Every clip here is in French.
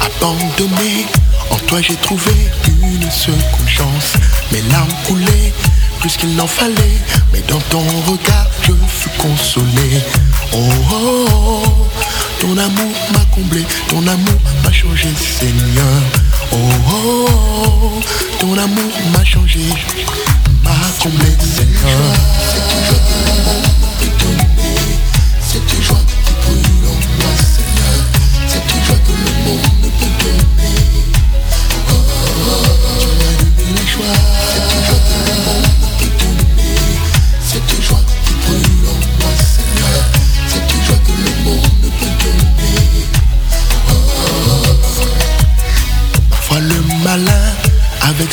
abandonné. En toi j'ai trouvé une seconde chance. Mes larmes coulaient plus qu'il n'en fallait. Mais dans ton regard je fus consolé. Oh, oh, oh. ton amour m'a comblé, ton amour m'a changé, Seigneur. Oh, oh, oh. ton amour m'a changé, m'a comblé,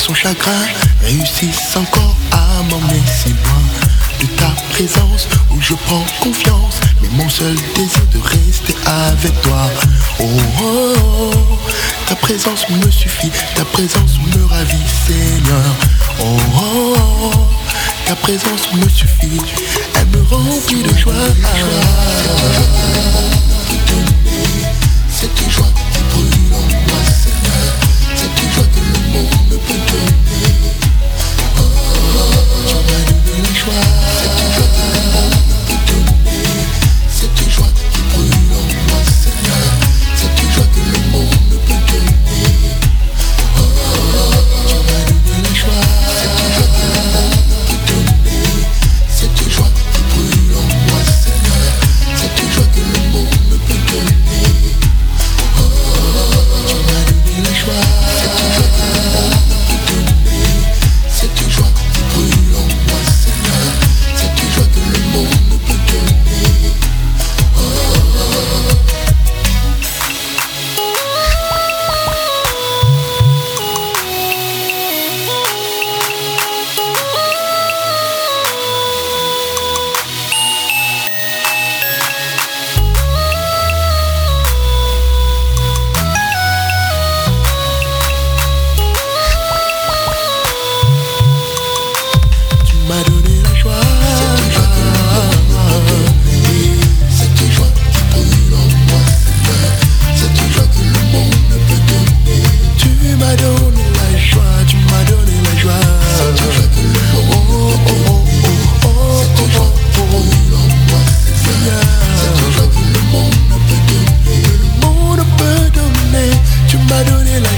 son chagrin, réussit encore à m'emmener si loin de ta présence où je prends confiance. Mais mon seul désir de rester avec toi. Oh, oh, oh, ta présence me suffit, ta présence me ravit, Seigneur. Oh, oh, oh ta présence me suffit, elle me remplit de joie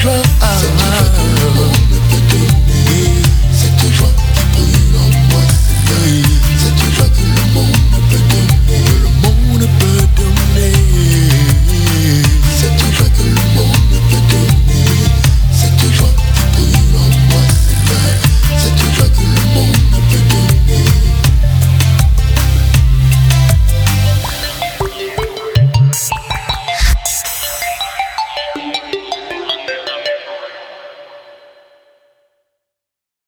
joie, cette joie qui brûle en moi.